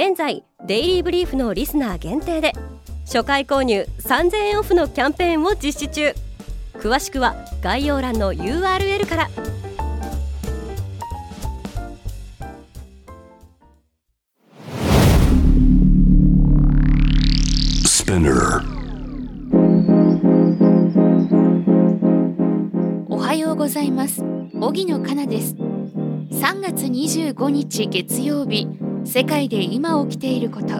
現在デイリーブリーフのリスナー限定で初回購入3000円オフのキャンペーンを実施中。詳しくは概要欄の URL から。おはようございます。荻野かなです。3月25日月曜日世界で今起きていること。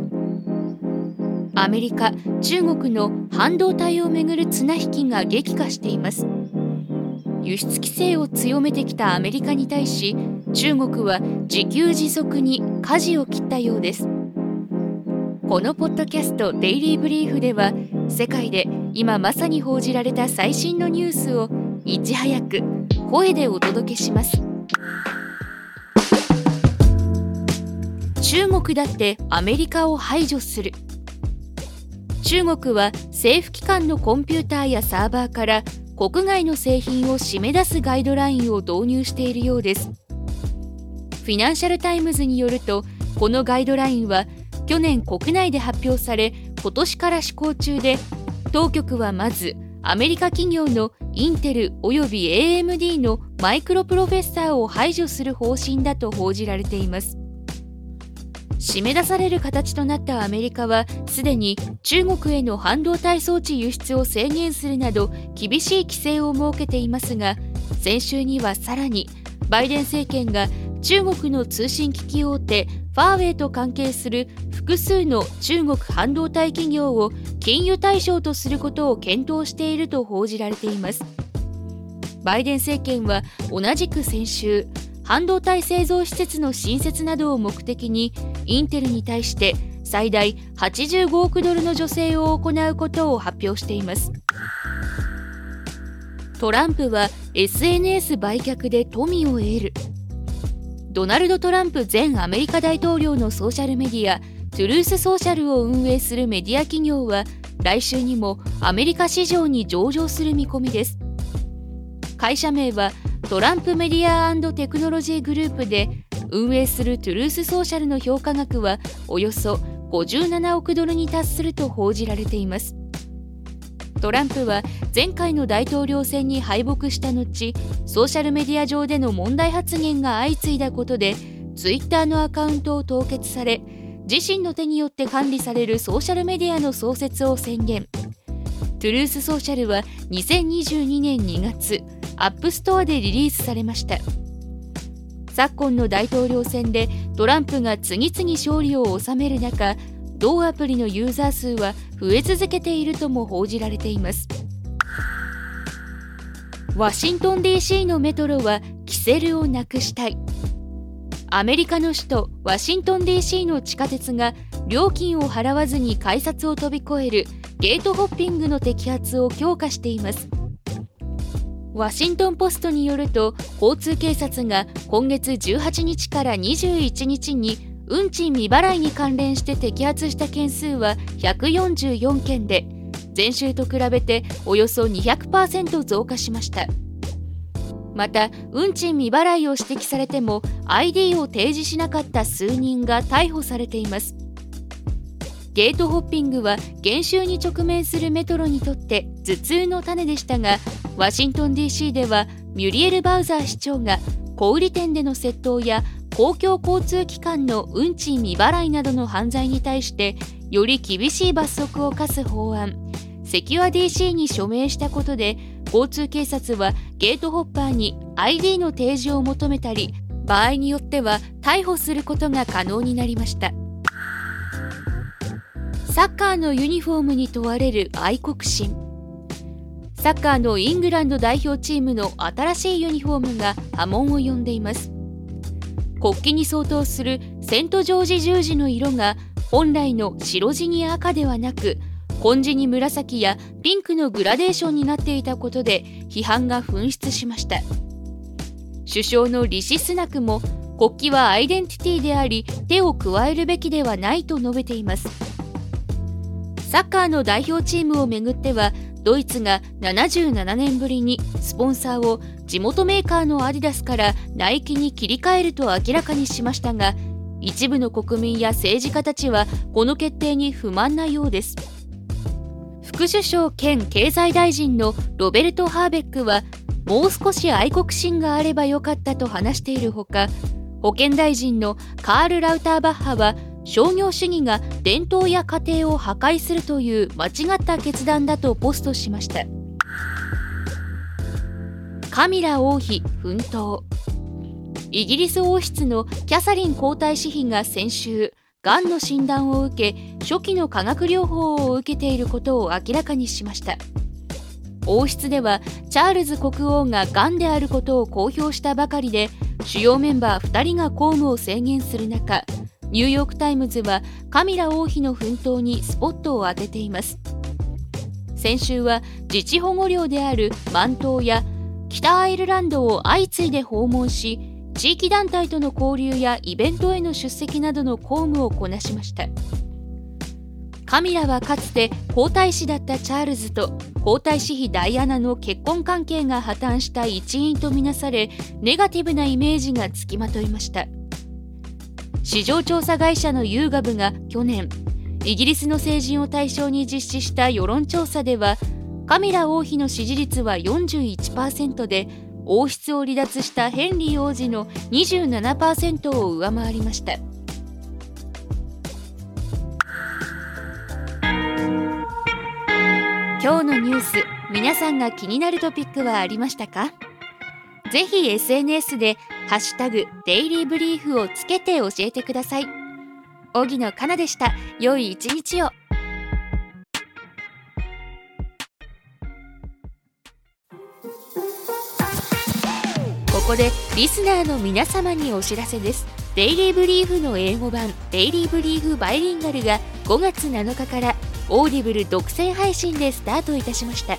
アメリカ中国の半導体をめぐる綱引きが激化しています。輸出規制を強めてきたアメリカに対し中国は自給自足に舵を切ったようです。このポッドキャスト「デイリー・ブリーフ」では世界で今まさに報じられた最新のニュースをいち早く声でお届けします。中国だってアメリカを排除する。中国は政府機関のコンピューターやサーバーから国外の製品を締め出すガイドラインを導入しているようです。フィナンシャル・タイムズによるとこのガイドラインは去年国内で発表され今年から施行中で当局はまずアメリカ企業のインテルおよび AMD のマイクロプロフェッサーを排除する方針だと報じられています。締め出される形となったアメリカはすでに中国への半導体装置輸出を制限するなど厳しい規制を設けていますが先週にはさらにバイデン政権が中国の通信機器大手ファーウェイと関係する複数の中国半導体企業を禁輸対象とすることを検討していると報じられています。バイデン政権は同じく先週半導体製造施設の新設などを目的にインテルに対して最大85億ドルの助成を行うことを発表しています。トランプは SNS 売却で富を得る。ドナルド・トランプ前アメリカ大統領のソーシャルメディアトゥルースソーシャルを運営するメディア企業は来週にもアメリカ市場に上場する見込みです。会社名はトランプメディアテクノロジーグループで運営するトゥルースソーシャルの評価額はおよそ57億ドルに達すると報じられています。トランプは前回の大統領選に敗北した後ソーシャルメディア上での問題発言が相次いだことでツイッターのアカウントを凍結され自身の手によって管理されるソーシャルメディアの創設を宣言。トゥルースソーシャルは2022年2月アップストアでリリースされました。昨今の大統領選でトランプが次々勝利を収める中同アプリのユーザー数は増え続けているとも報じられています。ワシントン DC のメトロはキセルをなくしたい。アメリカの首都ワシントン DC の地下鉄が料金を払わずに改札を飛び越えるゲートホッピングの摘発を強化しています。ワシントン・ポストによると交通警察が今月18日から21日に運賃未払いに関連して摘発した件数は144件で前週と比べておよそ200%増加しました。また運賃未払いを指摘されても ID を提示しなかった数人が逮捕されています。ゲートホッピングは減収に直面するメトロにとって頭痛の種でしたがワシントン DC ではミュリエル・バウザー市長が小売店での窃盗や公共交通機関の運賃未払いなどの犯罪に対してより厳しい罰則を課す法案。セキュア DC に署名したことで交通警察はゲートホッパーに ID の提示を求めたり場合によっては逮捕することが可能になりました。サッカーのユニフォームに問われる愛国心。サッカーのイングランド代表チームの新しいユニフォームが波紋を呼んでいます。国旗に相当するセントジョージ十字の色が本来の白地に赤ではなく紺地に紫やピンクのグラデーションになっていたことで批判が噴出しました。首相のリシ・スナクも国旗はアイデンティティであり手を加えるべきではないと述べています。サッカーの代表チームをめぐってはドイツが77年ぶりにスポンサーを地元メーカーのアディダスからナイキに切り替えると明らかにしましたが一部の国民や政治家たちはこの決定に不満なようです。副首相兼経済大臣のロベルト・ハーベックはもう少し愛国心があればよかったと話しているほか保健大臣のカール・ラウターバッハは商業主義が伝統や家庭を破壊するという間違った決断だとポストしました。カミラ王妃奮闘。イギリス王室のキャサリン皇太子妃が先週がんの診断を受け初期の化学療法を受けていることを明らかにしました。王室ではチャールズ国王ががんであることを公表したばかりで主要メンバー2人が公務を制限する中ニューヨーク・タイムズはカミラ王妃の奮闘にスポットを当てています。先週は自治保護領であるマン島や北アイルランドを相次いで訪問し地域団体との交流やイベントへの出席などの公務をこなしました。カミラはかつて皇太子だったチャールズと皇太子妃ダイアナの結婚関係が破綻した一因とみなされネガティブなイメージがつきまといました。市場調査会社のユーガブが去年イギリスの成人を対象に実施した世論調査ではカミラ王妃の支持率は41%で王室を離脱したヘンリー王子の27%を上回りました。今日のニュース皆さんが気になるトピックはありましたか？ぜひ SNS でハッシュタグデイリーブリーフをつけて教えてください。荻野かなでした。良い一日を。ここでリスナーの皆様にお知らせです。デイリーブリーフの英語版デイリーブリーフバイリンガルが5月7日からオーディブル独占配信でスタートいたしました。